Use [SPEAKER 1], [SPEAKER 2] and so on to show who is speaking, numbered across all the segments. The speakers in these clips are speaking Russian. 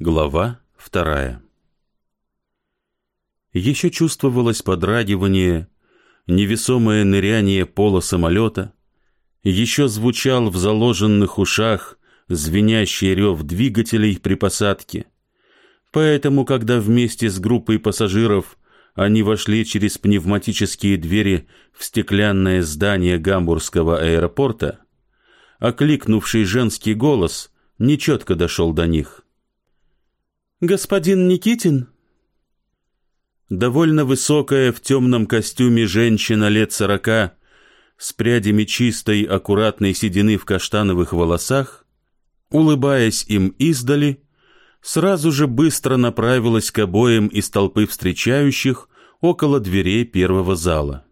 [SPEAKER 1] Глава вторая Еще чувствовалось подрагивание, невесомое ныряние пола самолета, еще звучал в заложенных ушах звенящий рев двигателей при посадке. Поэтому, когда вместе с группой пассажиров они вошли через пневматические двери в стеклянное здание гамбургского аэропорта, окликнувший женский голос нечетко дошел до них.
[SPEAKER 2] «Господин Никитин?»
[SPEAKER 1] Довольно высокая в темном костюме женщина лет сорока, с прядями чистой, аккуратной седины в каштановых волосах, улыбаясь им издали, сразу же быстро направилась к обоим из толпы встречающих около дверей первого зала.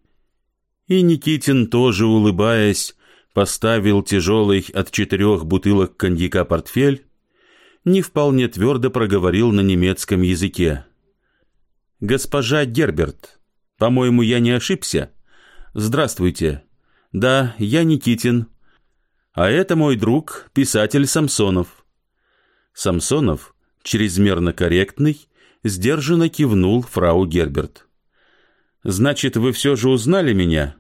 [SPEAKER 1] И Никитин, тоже улыбаясь, поставил тяжелый от четырех бутылок коньяка портфель, не вполне твердо проговорил на немецком языке. «Госпожа Герберт, по-моему, я не ошибся? Здравствуйте. Да, я Никитин. А это мой друг, писатель Самсонов». Самсонов, чрезмерно корректный, сдержанно кивнул фрау Герберт. «Значит, вы все же узнали меня?»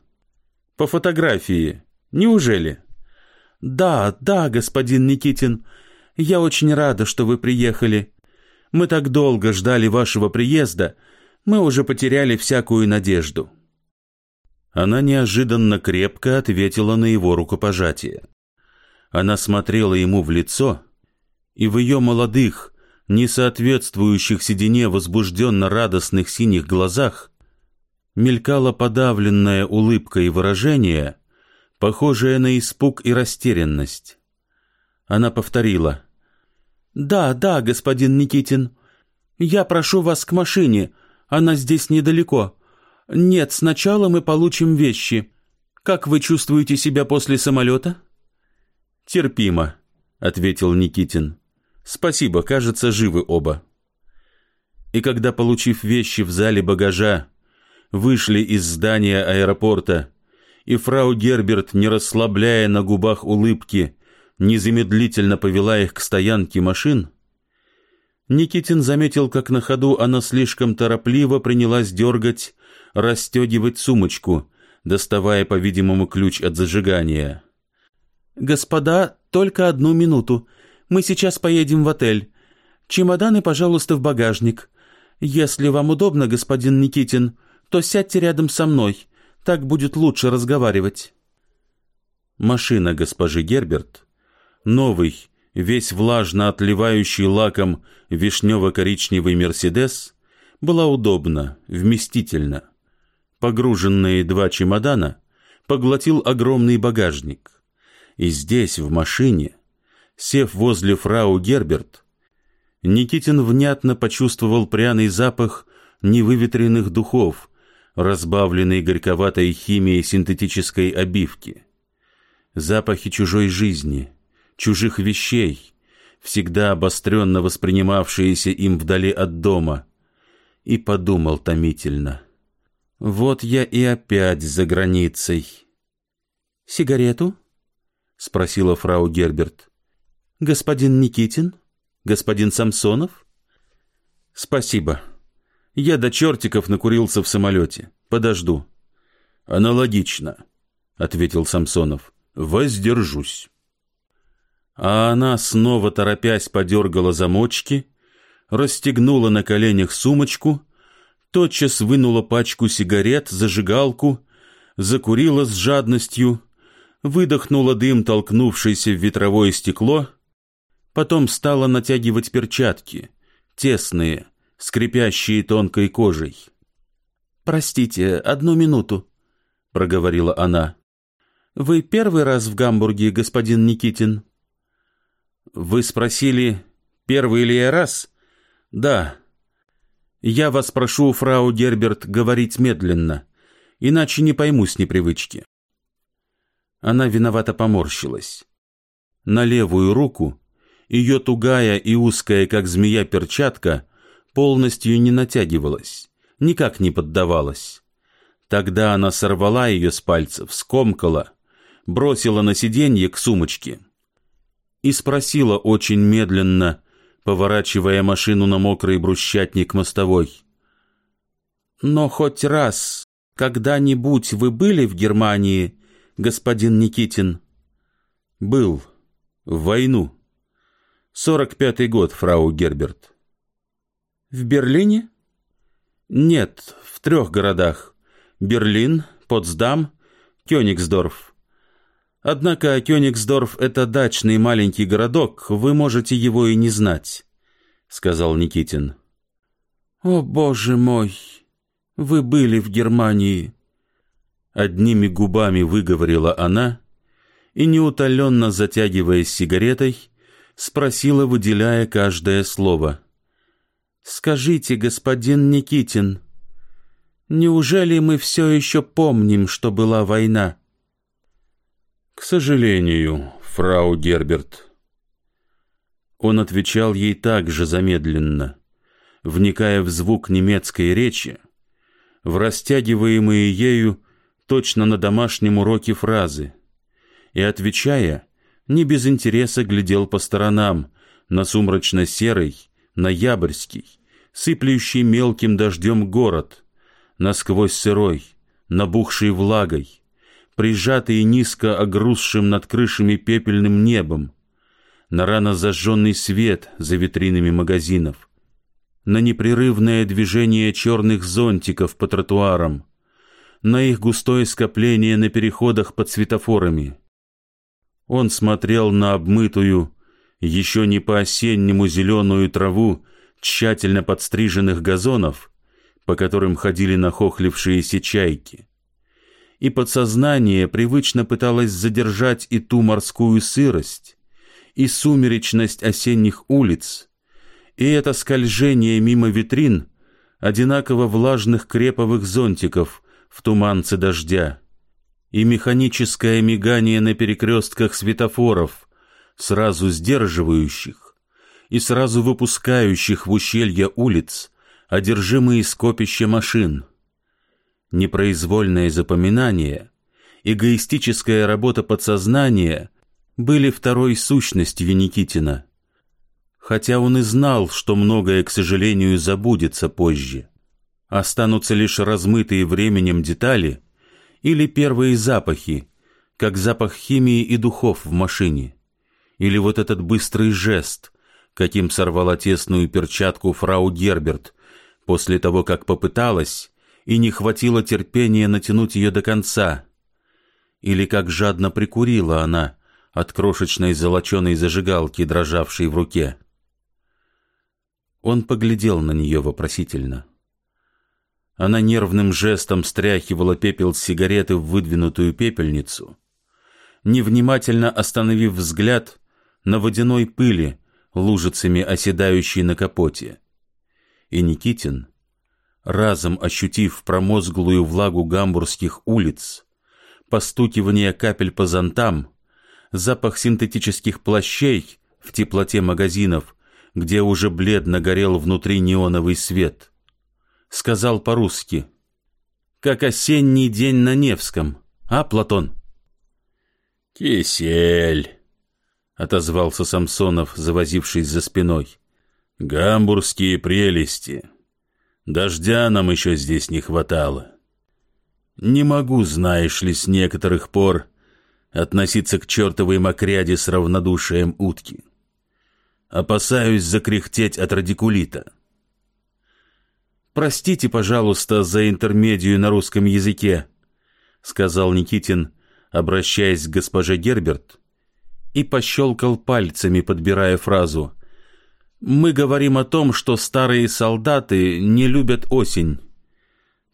[SPEAKER 1] «По фотографии», Неужели?
[SPEAKER 2] Да, да, господин Никитин. Я очень рада, что вы приехали. Мы так долго ждали вашего приезда, мы уже потеряли всякую надежду.
[SPEAKER 1] Она неожиданно крепко ответила на его рукопожатие. Она смотрела ему в лицо, и в ее молодых, не соответствующих седине возбужденно радостных синих глазах мелькала подавленная улыбка и выражение, похожее на испуг и растерянность. Она повторила.
[SPEAKER 2] «Да, да, господин Никитин. Я прошу вас к машине. Она здесь недалеко. Нет, сначала мы получим вещи. Как вы чувствуете себя после самолета?»
[SPEAKER 1] «Терпимо», — ответил Никитин. «Спасибо, кажется, живы оба». И когда, получив вещи в зале багажа, вышли из здания аэропорта и фрау Герберт, не расслабляя на губах улыбки, незамедлительно повела их к стоянке машин, Никитин заметил, как на ходу она слишком торопливо принялась дергать, расстегивать сумочку, доставая, по-видимому, ключ от зажигания.
[SPEAKER 2] «Господа, только одну минуту. Мы сейчас поедем в отель. Чемоданы, пожалуйста, в багажник. Если вам удобно, господин Никитин, то сядьте рядом со мной. Так будет лучше разговаривать.
[SPEAKER 1] Машина госпожи Герберт, новый, весь влажно отливающий лаком вишнево-коричневый «Мерседес», была удобна, вместительна. Погруженные два чемодана поглотил огромный багажник. И здесь, в машине, сев возле фрау Герберт, Никитин внятно почувствовал пряный запах невыветренных духов, разбавленный горьковатой химией синтетической обивки. Запахи чужой жизни, чужих вещей, всегда обостренно воспринимавшиеся им вдали от дома, и подумал томительно. «Вот я и опять за границей».
[SPEAKER 2] «Сигарету?» — спросила фрау Герберт. «Господин Никитин? Господин Самсонов?»
[SPEAKER 1] «Спасибо». Я до чертиков накурился в самолете. Подожду. Аналогично, ответил Самсонов. Воздержусь. А она, снова торопясь, подергала замочки, расстегнула на коленях сумочку, тотчас вынула пачку сигарет, зажигалку, закурила с жадностью, выдохнула дым, толкнувшийся в ветровое стекло, потом стала натягивать перчатки, тесные, скрипящие тонкой кожей.
[SPEAKER 2] «Простите, одну минуту», — проговорила она. «Вы первый раз в Гамбурге, господин Никитин?»
[SPEAKER 1] «Вы спросили, первый ли я раз?» «Да. Я вас прошу, фрау Герберт, говорить медленно, иначе не пойму с непривычки». Она виновато поморщилась. На левую руку ее тугая и узкая, как змея, перчатка полностью не натягивалась, никак не поддавалась. Тогда она сорвала ее с пальцев, скомкала, бросила на сиденье к сумочке и спросила очень медленно, поворачивая машину на мокрый брусчатник мостовой.
[SPEAKER 2] «Но хоть раз, когда-нибудь вы были в Германии, господин Никитин?»
[SPEAKER 1] «Был. В войну. Сорок пятый год, фрау Герберт».
[SPEAKER 2] «В Берлине?»
[SPEAKER 1] «Нет, в трех городах. Берлин, Потсдам, Кёнигсдорф. Однако Кёнигсдорф — это дачный маленький городок, вы можете его и не знать», — сказал Никитин.
[SPEAKER 2] «О, боже мой! Вы были в Германии!»
[SPEAKER 1] Одними губами выговорила она и, неутоленно затягиваясь сигаретой, спросила, выделяя каждое слово.
[SPEAKER 2] «Скажите, господин Никитин, неужели мы все еще помним, что была война?»
[SPEAKER 1] «К сожалению, фрау Герберт». Он отвечал ей так же замедленно, вникая в звук немецкой речи, в растягиваемые ею точно на домашнем уроке фразы, и, отвечая, не без интереса глядел по сторонам, на сумрачно-серый, ноябрьский, сыплющий мелким дождем город, насквозь сырой, набухший влагой, прижатый низко огрузшим над крышами пепельным небом, на рано зажженный свет за витринами магазинов, на непрерывное движение черных зонтиков по тротуарам, на их густое скопление на переходах под светофорами. Он смотрел на обмытую, еще не по-осеннему зеленую траву тщательно подстриженных газонов, по которым ходили нахохлившиеся чайки. И подсознание привычно пыталось задержать и ту морскую сырость, и сумеречность осенних улиц, и это скольжение мимо витрин одинаково влажных креповых зонтиков в туманце дождя, и механическое мигание на перекрестках светофоров, сразу сдерживающих и сразу выпускающих в ущелье улиц одержимые скопища машин. Непроизвольное запоминание, эгоистическая работа подсознания были второй сущностью Никитина, хотя он и знал, что многое, к сожалению, забудется позже. Останутся лишь размытые временем детали — или первые запахи, как запах химии и духов в машине. Или вот этот быстрый жест, каким сорвала тесную перчатку фрау Герберт после того, как попыталась и не хватило терпения натянуть ее до конца. Или как жадно прикурила она от крошечной золоченой зажигалки, дрожавшей в руке. Он поглядел на нее вопросительно. — она нервным жестом стряхивала пепел с сигареты в выдвинутую пепельницу, невнимательно остановив взгляд на водяной пыли, лужицами оседающей на капоте. И Никитин, разом ощутив промозглую влагу гамбургских улиц, постукивание капель по зонтам, запах синтетических плащей в теплоте магазинов, где уже бледно горел внутри неоновый свет — сказал по-русски. «Как осенний день на Невском, а, Платон?»
[SPEAKER 3] «Кисель», — отозвался Самсонов, завозившись за спиной. «Гамбургские прелести. Дождя нам еще здесь не хватало. Не могу, знаешь ли, с некоторых пор относиться к чертовой мокряде с равнодушием утки. Опасаюсь закряхтеть от радикулита».
[SPEAKER 1] «Простите, пожалуйста, за интермедию на русском языке», — сказал Никитин, обращаясь к госпоже Герберт, и пощелкал пальцами, подбирая фразу. «Мы говорим о том, что старые солдаты не любят осень,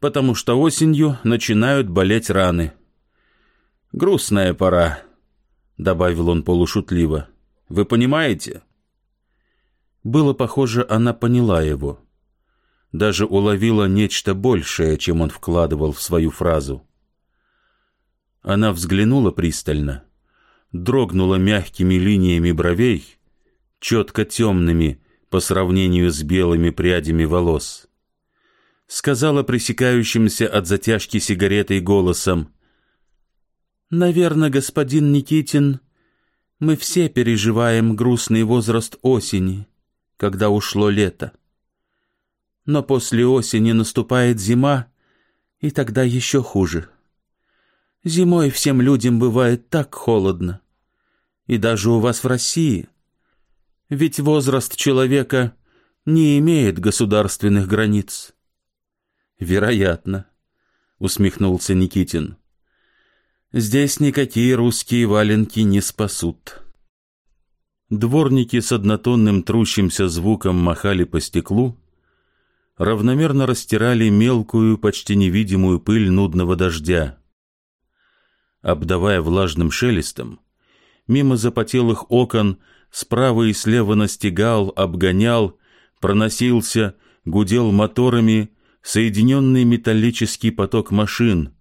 [SPEAKER 1] потому что осенью начинают болеть раны. Грустная пора», — добавил он полушутливо. «Вы понимаете?» Было похоже, она поняла его даже уловила нечто большее, чем он вкладывал в свою фразу. Она взглянула пристально, дрогнула мягкими линиями бровей, четко темными по сравнению с белыми прядями волос. Сказала пресекающимся от затяжки сигаретой голосом, «Наверное, господин Никитин, мы все переживаем грустный возраст осени,
[SPEAKER 2] когда ушло лето. Но после осени наступает зима, и тогда еще хуже. Зимой всем людям бывает так холодно. И даже у вас в России. Ведь возраст человека не имеет государственных границ. Вероятно, усмехнулся Никитин. Здесь никакие русские валенки не спасут. Дворники с однотонным трущимся звуком махали по стеклу, равномерно растирали мелкую, почти невидимую пыль нудного дождя. Обдавая влажным шелестом, мимо запотелых окон справа и слева настигал, обгонял, проносился, гудел моторами соединенный металлический поток машин,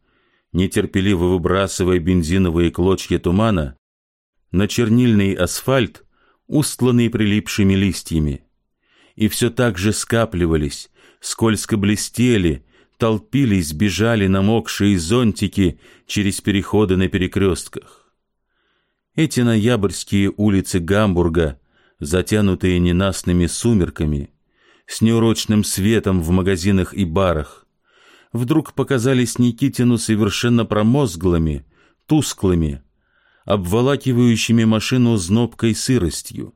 [SPEAKER 2] нетерпеливо выбрасывая бензиновые клочья тумана на чернильный асфальт, устланный прилипшими листьями. И все так же скапливались, скользко блестели, толпились, бежали намокшие зонтики через переходы на перекрестках. Эти ноябрьские улицы Гамбурга, затянутые ненастными сумерками, с неурочным светом в магазинах и барах, вдруг показались Никитину совершенно промозглыми, тусклыми, обволакивающими машину знобкой сыростью.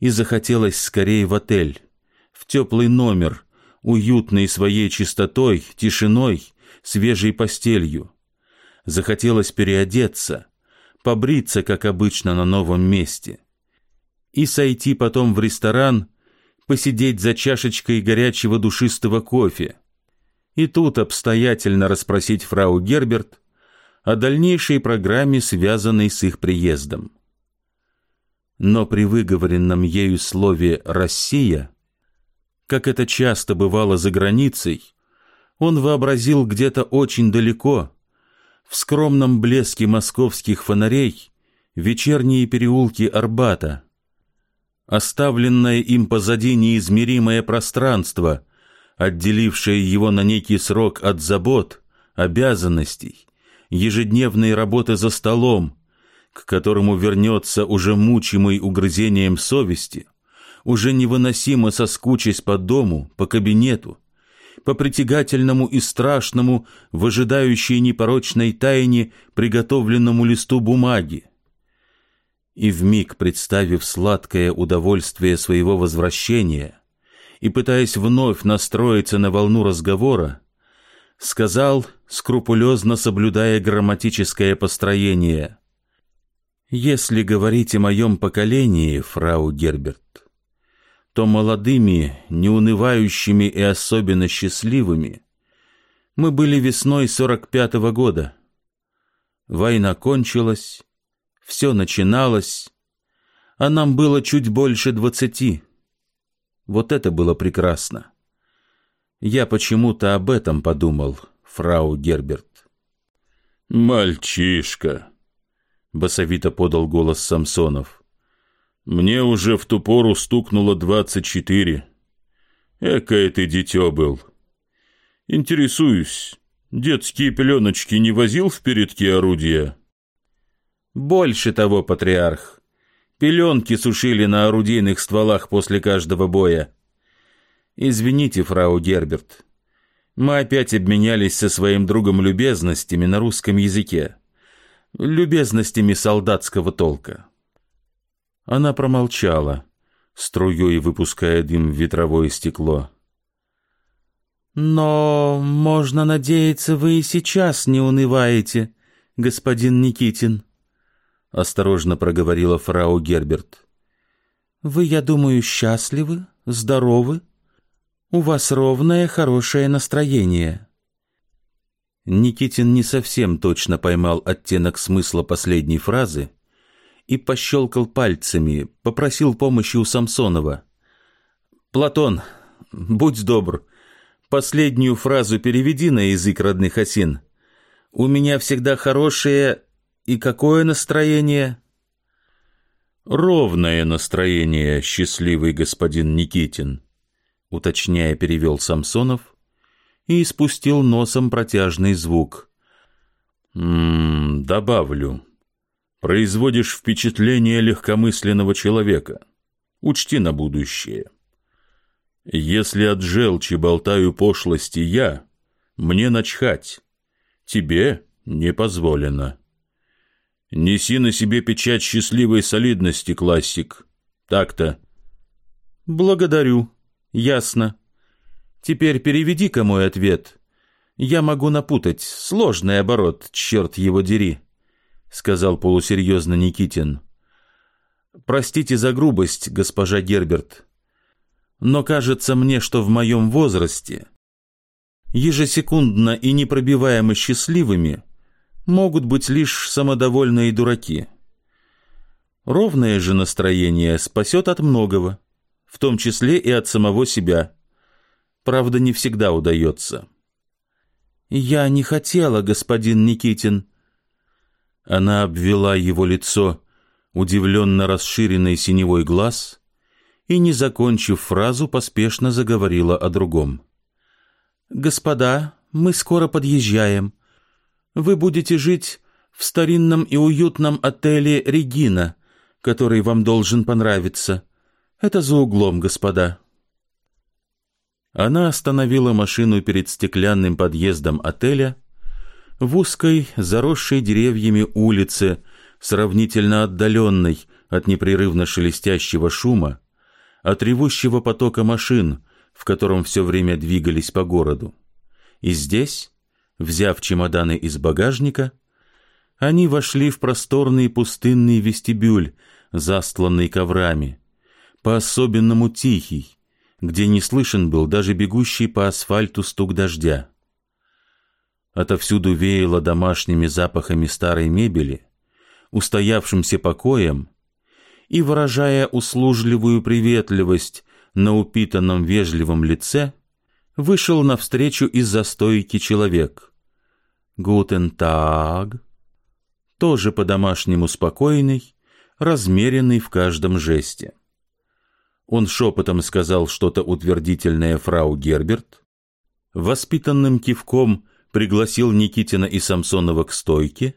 [SPEAKER 2] И захотелось скорее в отель, в теплый номер, уютной своей чистотой, тишиной, свежей постелью. Захотелось переодеться, побриться, как обычно, на новом месте. И сойти потом в ресторан, посидеть за чашечкой горячего душистого кофе. И тут обстоятельно расспросить фрау Герберт о дальнейшей программе, связанной с их приездом. Но при выговоренном ею слове «Россия» как это часто бывало за границей, он вообразил где-то очень далеко, в скромном блеске московских фонарей, вечерние переулки Арбата, оставленное им позади неизмеримое пространство, отделившее его на некий срок от забот, обязанностей, ежедневной работы за столом, к которому вернется уже мучимый угрызением совести, уже невыносимо соскучись по дому, по кабинету, по притягательному и страшному, в ожидающей непорочной тайне приготовленному листу бумаги. И вмиг представив сладкое удовольствие своего возвращения и пытаясь вновь настроиться на волну разговора, сказал, скрупулезно соблюдая грамматическое построение, «Если говорить о моем поколении, фрау Герберт, то молодыми, неунывающими и особенно счастливыми мы были весной сорок пятого года. Война кончилась, все начиналось, а нам было чуть больше двадцати. Вот это было прекрасно. Я почему-то об этом подумал, фрау Герберт.
[SPEAKER 3] «Мальчишка!» — басовито подал голос Самсонов. Мне уже в ту пору стукнуло двадцать четыре. Экое ты дитё был. Интересуюсь, детские пеленочки не возил в передки орудия?
[SPEAKER 2] Больше того, патриарх. Пеленки сушили на орудийных стволах после каждого боя. Извините, фрау Герберт. Мы опять обменялись со своим другом любезностями на русском языке. Любезностями солдатского толка. Она промолчала, струей выпуская дым в ветровое стекло. «Но, можно надеяться, вы и сейчас не унываете, господин Никитин», — осторожно проговорила фрау Герберт. «Вы, я думаю, счастливы, здоровы? У вас ровное, хорошее настроение». Никитин не совсем точно поймал оттенок смысла последней фразы, и пощелкал пальцами, попросил помощи у Самсонова. «Платон, будь добр, последнюю фразу переведи на язык родных осин. У меня всегда хорошее и какое настроение?»
[SPEAKER 3] «Ровное настроение, счастливый господин Никитин», уточняя, перевел Самсонов и испустил носом протяжный звук. «М -м, «Добавлю» производишь впечатление легкомысленного человека. Учти на будущее. Если от желчи болтаю пошлости я, мне начхать. Тебе не позволено. Неси на себе печать счастливой солидности, классик. Так-то.
[SPEAKER 2] Благодарю. Ясно. Теперь переведи-ка мой ответ. Я могу напутать. Сложный оборот, черт его дери, — сказал полусерьезно Никитин. Простите за грубость, госпожа Герберт но кажется мне, что в моем возрасте ежесекундно и непробиваемо счастливыми могут быть лишь самодовольные дураки. Ровное же настроение спасет от многого, в том числе и от самого себя. Правда, не всегда удается. «Я не хотела, господин Никитин». Она обвела его лицо, удивленно расширенный синевой глаз, и, не закончив фразу, поспешно заговорила о другом. «Господа, мы скоро подъезжаем. Вы будете жить в старинном и уютном отеле «Регина», который вам должен понравиться. Это за углом, господа». Она остановила машину перед стеклянным подъездом отеля в узкой, заросшей деревьями улице, сравнительно отдаленной от непрерывно шелестящего шума, от ревущего потока машин, в котором все время двигались по городу. И здесь, взяв чемоданы из багажника, они вошли в просторный пустынный вестибюль, застланный коврами, по-особенному тихий, где не слышен был даже бегущий по асфальту стук дождя. Отовсюду веяло домашними запахами старой мебели, устоявшимся покоем и, выражая услужливую приветливость на упитанном вежливом лице, вышел навстречу из-за стойки человек. «Гутен таг», тоже по-домашнему спокойный, размеренный в каждом жесте. Он шепотом сказал что-то утвердительное фрау Герберт, воспитанным кивком пригласил Никитина и Самсонова к стойке,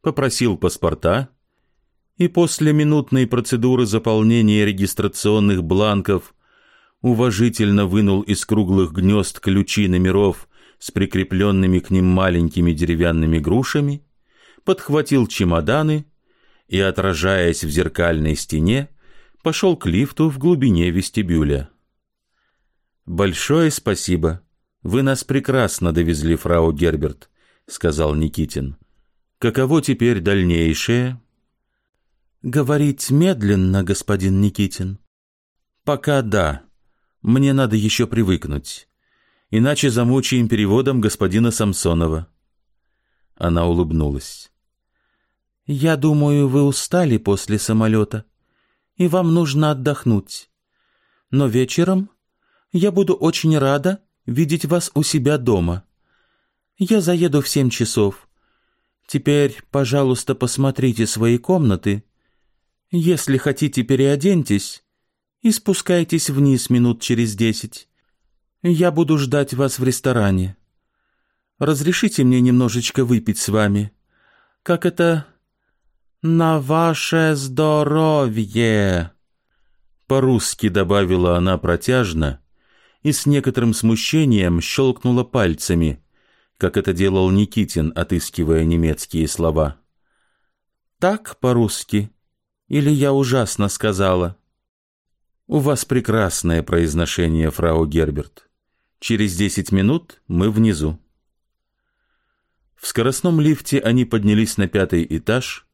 [SPEAKER 2] попросил паспорта, и после минутной процедуры заполнения регистрационных бланков уважительно вынул из круглых гнезд ключи номеров с прикрепленными к ним маленькими деревянными грушами, подхватил чемоданы и, отражаясь в зеркальной стене, пошел к лифту в глубине вестибюля. «Большое спасибо. Вы нас прекрасно довезли, фрау Герберт», — сказал Никитин. «Каково теперь дальнейшее?» «Говорить медленно, господин Никитин?» «Пока да. Мне надо еще привыкнуть. Иначе замучаем переводом господина Самсонова». Она улыбнулась. «Я думаю, вы устали после самолета, и вам нужно отдохнуть. Но вечером я буду очень рада видеть вас у себя дома. Я заеду в семь часов. Теперь, пожалуйста, посмотрите свои комнаты» Если хотите, переоденьтесь и спускайтесь вниз минут через десять. Я буду ждать вас в ресторане. Разрешите мне немножечко выпить с вами. Как это... «На ваше здоровье!» По-русски добавила она протяжно и с некоторым смущением щелкнула пальцами, как это делал Никитин, отыскивая немецкие слова. «Так по-русски?» Или я ужасно сказала? У вас прекрасное произношение, фрау Герберт. Через десять минут мы внизу. В скоростном лифте они поднялись на пятый этаж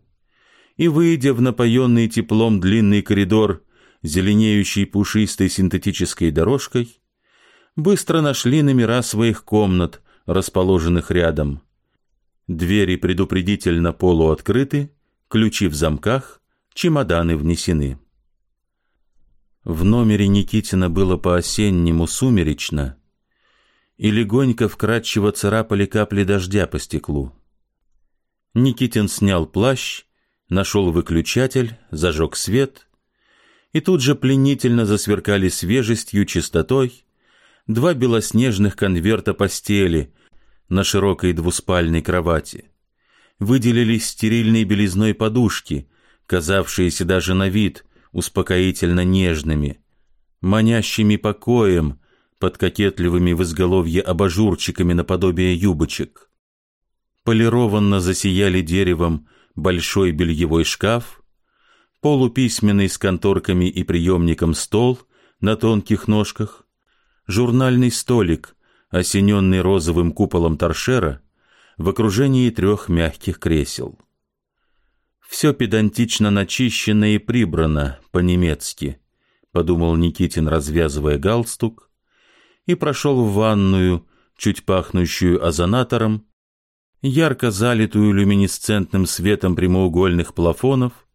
[SPEAKER 2] и, выйдя в напоенный теплом длинный коридор, зеленеющий пушистой синтетической дорожкой, быстро нашли номера своих комнат, расположенных рядом. Двери предупредительно полуоткрыты, ключи в замках, чемоданы внесены. В номере Никитина было по-осеннему сумеречно, и легонько вкрадчиво царапали капли дождя по стеклу. Никитин снял плащ, нашел выключатель, зажег свет, и тут же пленительно засверкали свежестью, чистотой два белоснежных конверта постели на широкой двуспальной кровати. Выделились стерильной белизной подушки — казавшиеся даже на вид
[SPEAKER 1] успокоительно нежными, манящими покоем под кокетливыми в изголовье абажурчиками наподобие юбочек. Полированно засияли деревом большой бельевой шкаф, полуписьменный с конторками и приемником стол на тонких ножках, журнальный столик, осененный розовым куполом торшера, в окружении трех мягких кресел. Все педантично начищено и прибрано по-немецки, подумал Никитин, развязывая галстук, и прошел в ванную, чуть пахнущую озонатором, ярко залитую люминесцентным светом прямоугольных плафонов,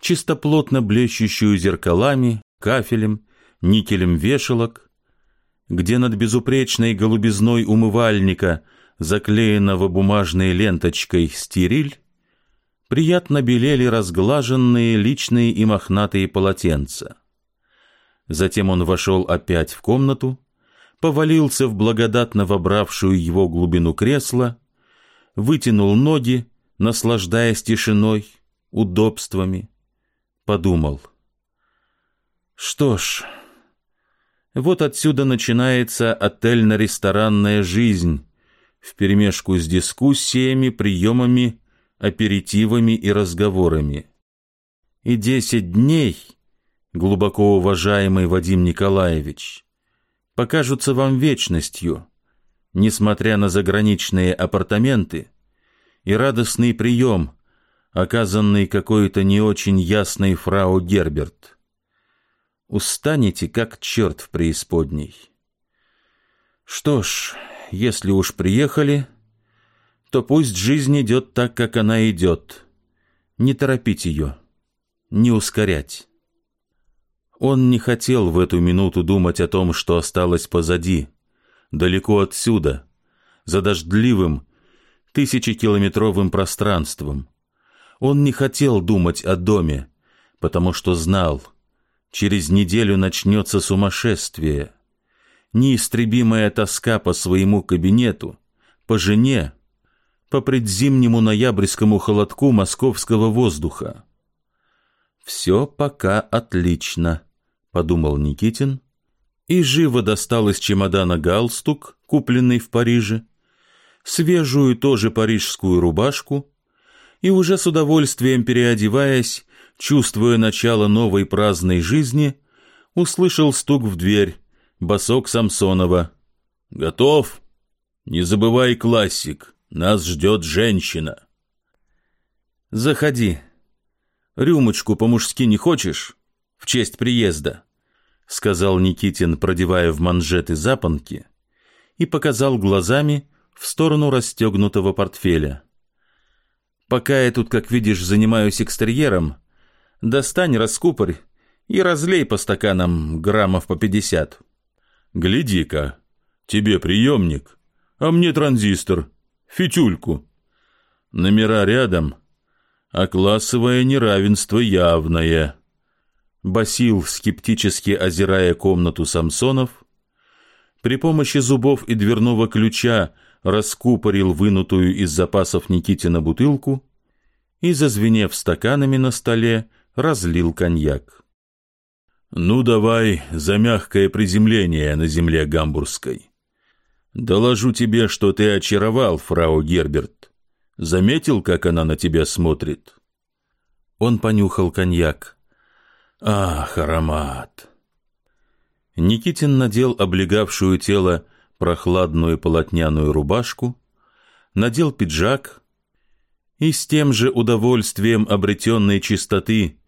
[SPEAKER 1] чистоплотно блещущую зеркалами, кафелем, никелем вешалок, где над безупречной голубизной умывальника, заклеенного бумажной ленточкой стериль, приятно белели разглаженные личные и мохнатые полотенца. Затем он вошел опять в комнату, повалился в благодатно вобравшую его глубину кресла, вытянул ноги, наслаждаясь тишиной, удобствами, подумал. Что ж, вот отсюда начинается отельно-ресторанная жизнь, вперемешку с дискуссиями, приемами аперитивами и разговорами. И десять дней, глубоко уважаемый Вадим Николаевич, покажутся вам вечностью, несмотря на заграничные апартаменты и радостный прием, оказанный какой-то не очень ясной фрау Герберт. Устанете, как черт в преисподней. Что ж, если уж приехали, то пусть жизнь идет так, как она идет. Не торопить ее, не ускорять. Он не хотел в эту минуту думать о том, что осталось позади, далеко отсюда, за дождливым, тысячекилометровым пространством. Он не хотел думать о доме, потому что знал, через неделю начнется сумасшествие, неистребимая тоска по своему кабинету, по жене, по предзимнему ноябрьскому холодку московского воздуха. «Все пока отлично», — подумал Никитин, и живо достал из чемодана галстук, купленный в Париже, свежую тоже парижскую рубашку, и уже с удовольствием переодеваясь, чувствуя начало новой праздной жизни, услышал стук в дверь, босок Самсонова. «Готов? Не забывай классик». Нас ждет женщина. Заходи. Рюмочку по-мужски не хочешь? В честь приезда, сказал Никитин, продевая в манжеты запонки, и показал глазами в сторону расстегнутого портфеля. Пока я тут, как видишь, занимаюсь экстерьером, достань раскупорь и разлей по стаканам граммов по пятьдесят. Гляди-ка, тебе приемник, а мне транзистор — фитюльку. Номера рядом, а классовое неравенство явное. Басил, скептически озирая комнату Самсонов, при помощи зубов и дверного ключа раскупорил вынутую из запасов Никитина бутылку и, зазвенев стаканами на столе, разлил коньяк. «Ну, давай за мягкое приземление на земле гамбургской». Доложу тебе, что ты очаровал фрау Герберт. Заметил, как она на тебя смотрит? Он понюхал коньяк. Ах, аромат! Никитин надел облегавшую тело прохладную полотняную рубашку, надел пиджак и с тем же удовольствием обретенной чистоты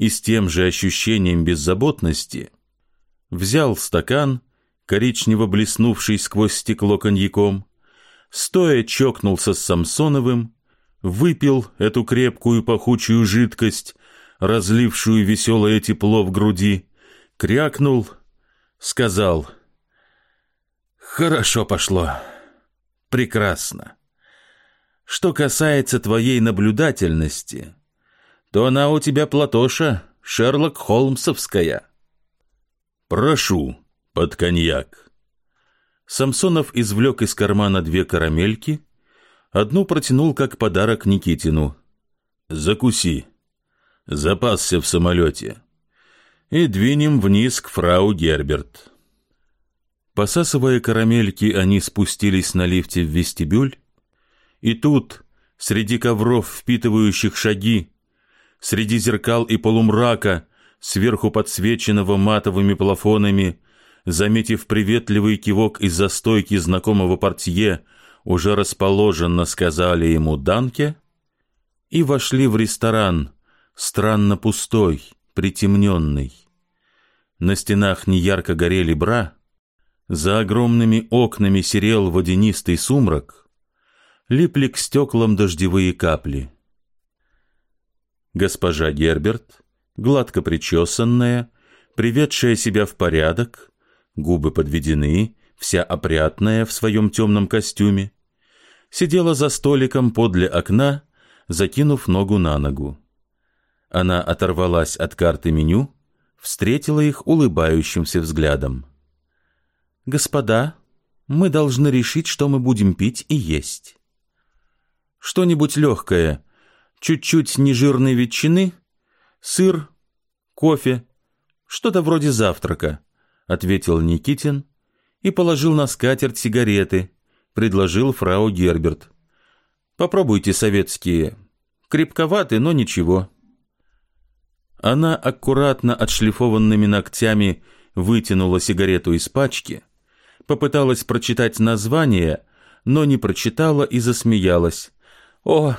[SPEAKER 1] и с тем же ощущением беззаботности взял стакан коричнево блеснувший сквозь стекло коньяком, стоя чокнулся с Самсоновым, выпил эту крепкую пахучую жидкость, разлившую веселое тепло в груди, крякнул, сказал «Хорошо пошло, прекрасно. Что касается твоей наблюдательности, то она у тебя, Платоша, Шерлок Холмсовская». «Прошу», под коньяк. Самсонов извлек из кармана две карамельки, одну протянул как подарок Никитину. «Закуси. Запасся в самолете.
[SPEAKER 3] и двинем вниз к фрау Герберт.
[SPEAKER 1] Посасывая карамельки, они спустились на лифте в вестибюль, и тут, среди ковров, впитывающих шаги, среди зеркал и полумрака, сверху подсвеченного матовыми плафонами, заметив приветливый кивок из-за стойки знакомого портье, уже расположенно сказали ему «Данке» и вошли в ресторан, странно пустой, притемненный. На стенах неярко горели бра, за огромными окнами серел водянистый сумрак, липли к стеклам дождевые капли. Госпожа Герберт, гладко причесанная, приведшая себя в порядок, губы подведены, вся опрятная в своем темном костюме, сидела за столиком подле окна, закинув ногу на ногу. Она оторвалась от карты меню, встретила их улыбающимся взглядом. «Господа, мы должны решить, что мы будем пить и есть. Что-нибудь легкое, чуть-чуть нежирной ветчины, сыр, кофе, что-то вроде завтрака», — ответил Никитин и положил на скатерть сигареты, предложил фрау Герберт. «Попробуйте советские. Крепковаты, но ничего». Она аккуратно отшлифованными ногтями вытянула сигарету из пачки, попыталась прочитать название, но не прочитала и засмеялась. «О,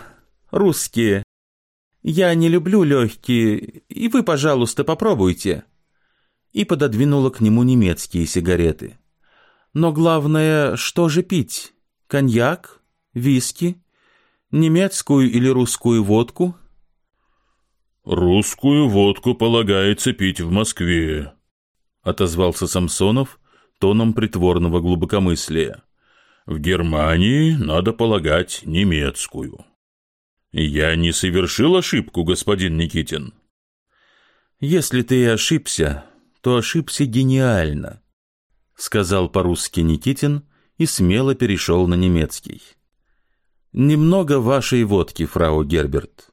[SPEAKER 1] русские! Я не люблю легкие, и вы, пожалуйста, попробуйте!» И пододвинула к нему немецкие сигареты. Но главное, что же пить? Коньяк? Виски? Немецкую или русскую водку?
[SPEAKER 3] «Русскую водку полагается пить в Москве», — отозвался Самсонов тоном притворного глубокомыслия. «В Германии надо полагать немецкую». «Я не совершил ошибку, господин Никитин?»
[SPEAKER 1] «Если ты и ошибся, то ошибся гениально», — сказал по-русски Никитин и смело перешел на немецкий. «Немного вашей водки, фрау Герберт».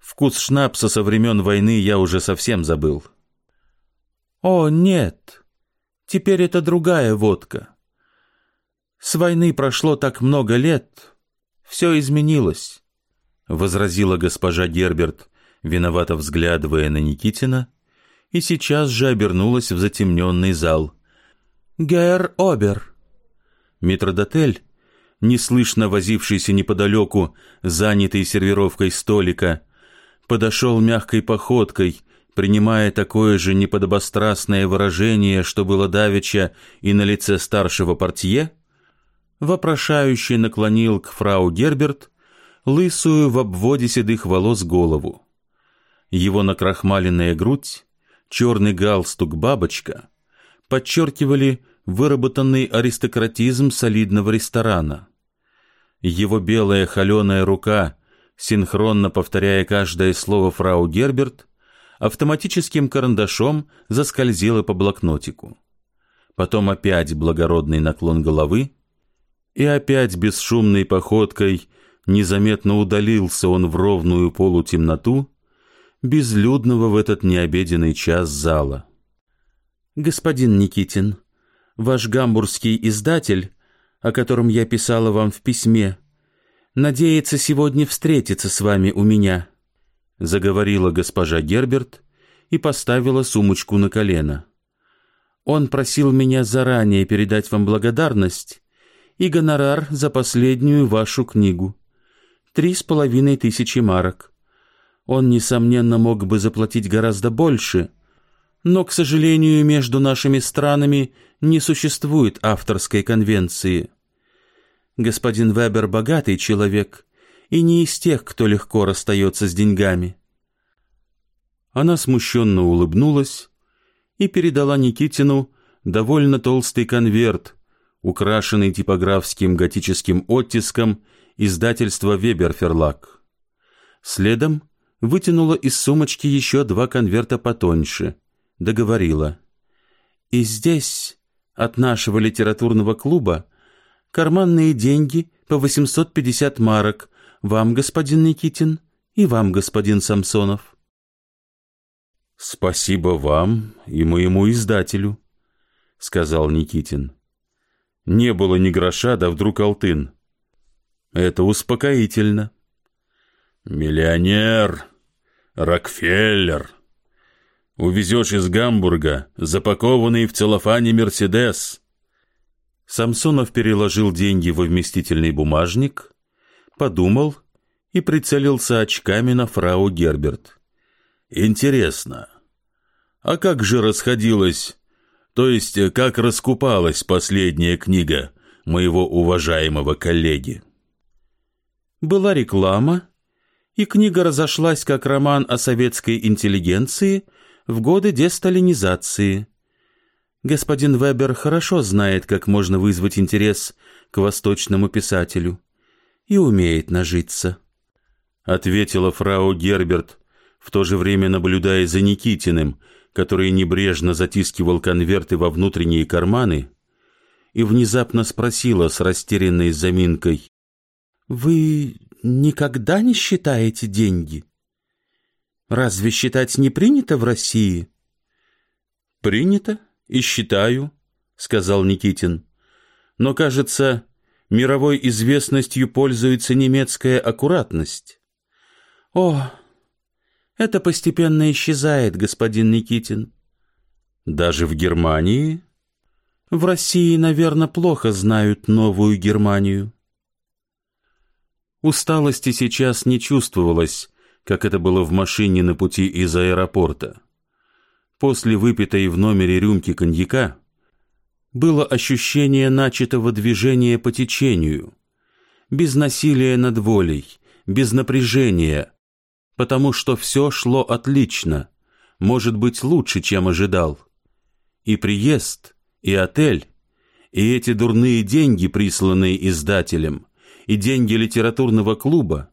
[SPEAKER 1] Вкус шнапса со времен войны я уже совсем забыл.
[SPEAKER 2] О, нет, теперь это другая водка. С войны прошло так много лет, все изменилось, — возразила госпожа Герберт, виновато взглядывая на Никитина, и сейчас же обернулась в затемненный зал. «Гэр Обер!»
[SPEAKER 1] Метродотель, неслышно возившийся неподалеку, занятый сервировкой столика, подошел мягкой походкой, принимая такое же неподобострастное выражение, что было давеча и на лице старшего портье, вопрошающий наклонил к фрау Герберт лысую в обводе седых волос голову. Его накрахмаленная грудь, черный галстук-бабочка подчеркивали выработанный аристократизм солидного ресторана. Его белая холеная рука синхронно повторяя каждое слово фрау Герберт, автоматическим карандашом заскользила по блокнотику. Потом опять благородный наклон головы, и опять бесшумной походкой незаметно удалился он в ровную полутемноту, безлюдного в этот необеденный час зала.
[SPEAKER 2] «Господин Никитин, ваш гамбургский издатель, о котором я писала вам в письме, — надеется сегодня встретиться с вами у меня», — заговорила госпожа Герберт и поставила сумочку на колено. «Он просил меня заранее передать вам благодарность и гонорар за последнюю вашу книгу. Три с половиной тысячи марок. Он, несомненно, мог бы заплатить гораздо больше, но, к сожалению, между нашими странами не существует авторской конвенции». Господин Вебер богатый человек и не из тех, кто легко расстается с деньгами.
[SPEAKER 1] Она смущенно улыбнулась и передала Никитину довольно толстый конверт, украшенный типографским готическим оттиском издательства Веберферлак. Следом вытянула из сумочки еще два конверта потоньше, договорила. «И здесь, от нашего литературного клуба, карманные деньги по 850 марок, вам, господин Никитин, и вам, господин Самсонов. Спасибо вам и моему издателю, сказал Никитин. Не было ни гроша, да вдруг алтын. Это успокоительно.
[SPEAKER 3] Миллионер, Рокфеллер. Увезешь из Гамбурга запакованный в целлофане Мерседес.
[SPEAKER 1] Самсонов переложил деньги во вместительный бумажник, подумал и прицелился очками на фрау Герберт.
[SPEAKER 3] Интересно, а как же расходилась, то есть как раскупалась последняя книга моего уважаемого коллеги?
[SPEAKER 2] Была реклама, и книга разошлась как роман о советской интеллигенции в годы десталинизации. Господин Вебер хорошо знает, как можно вызвать интерес к восточному писателю и умеет нажиться.
[SPEAKER 1] Ответила фрау Герберт, в то же время наблюдая за Никитиным, который небрежно затискивал конверты во внутренние карманы, и внезапно спросила с растерянной заминкой.
[SPEAKER 2] «Вы никогда не считаете деньги? Разве считать не принято в России?»
[SPEAKER 1] «Принято и считаю», — сказал Никитин. «Но, кажется, мировой известностью пользуется немецкая аккуратность».
[SPEAKER 2] «О, это постепенно исчезает, господин Никитин».
[SPEAKER 1] «Даже в Германии?»
[SPEAKER 2] «В России, наверное, плохо знают новую Германию».
[SPEAKER 1] Усталости сейчас не чувствовалось, как это было в машине на пути из аэропорта. После выпитой в номере рюмки коньяка было ощущение начатого движения по течению, без насилия над волей, без напряжения, потому что все шло отлично, может быть лучше, чем ожидал. И приезд, и отель, и эти дурные деньги, присланные издателем, и деньги литературного клуба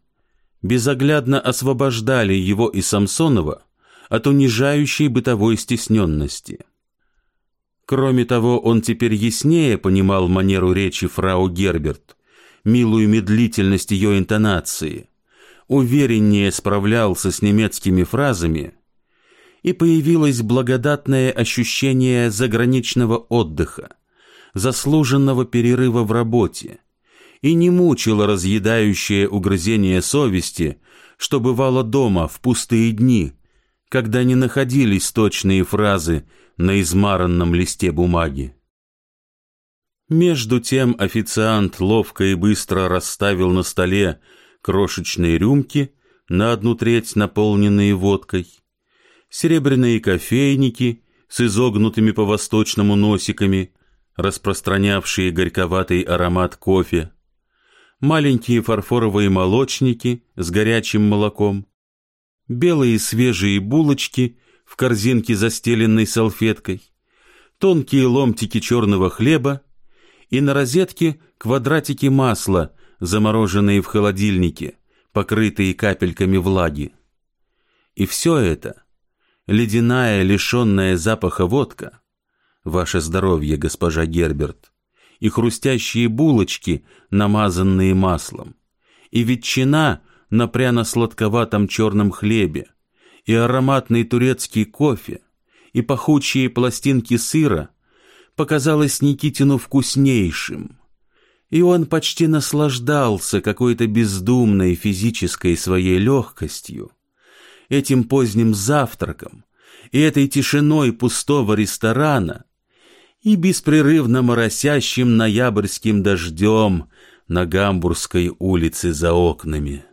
[SPEAKER 1] безоглядно освобождали его и Самсонова от унижающей бытовой стесненности. Кроме того, он теперь яснее понимал манеру речи фрау Герберт, милую медлительность ее интонации, увереннее справлялся с немецкими фразами, и появилось благодатное ощущение заграничного отдыха, заслуженного перерыва в работе, и не мучило разъедающее угрызение совести, что бывало дома в пустые дни, когда не находились точные фразы на измаранном листе бумаги. Между тем официант ловко и быстро расставил на столе крошечные рюмки, на одну треть наполненные водкой, серебряные кофейники с изогнутыми по-восточному носиками, распространявшие горьковатый аромат кофе, маленькие фарфоровые молочники с горячим молоком, белые свежие булочки в корзинке, застеленной салфеткой, тонкие ломтики черного хлеба и на розетке квадратики масла, замороженные в холодильнике, покрытые капельками влаги. И все это, ледяная, лишенная запаха водка, ваше здоровье, госпожа Герберт, и хрустящие булочки, намазанные маслом, и ветчина на пряно-сладковатом черном хлебе, и ароматный турецкий кофе, и пахучие пластинки сыра показалось Никитину вкуснейшим. И он почти наслаждался какой-то бездумной физической своей легкостью, этим поздним завтраком и этой тишиной пустого ресторана, и беспрерывно моросящим ноябрьским дождем на Гамбургской улице за окнами.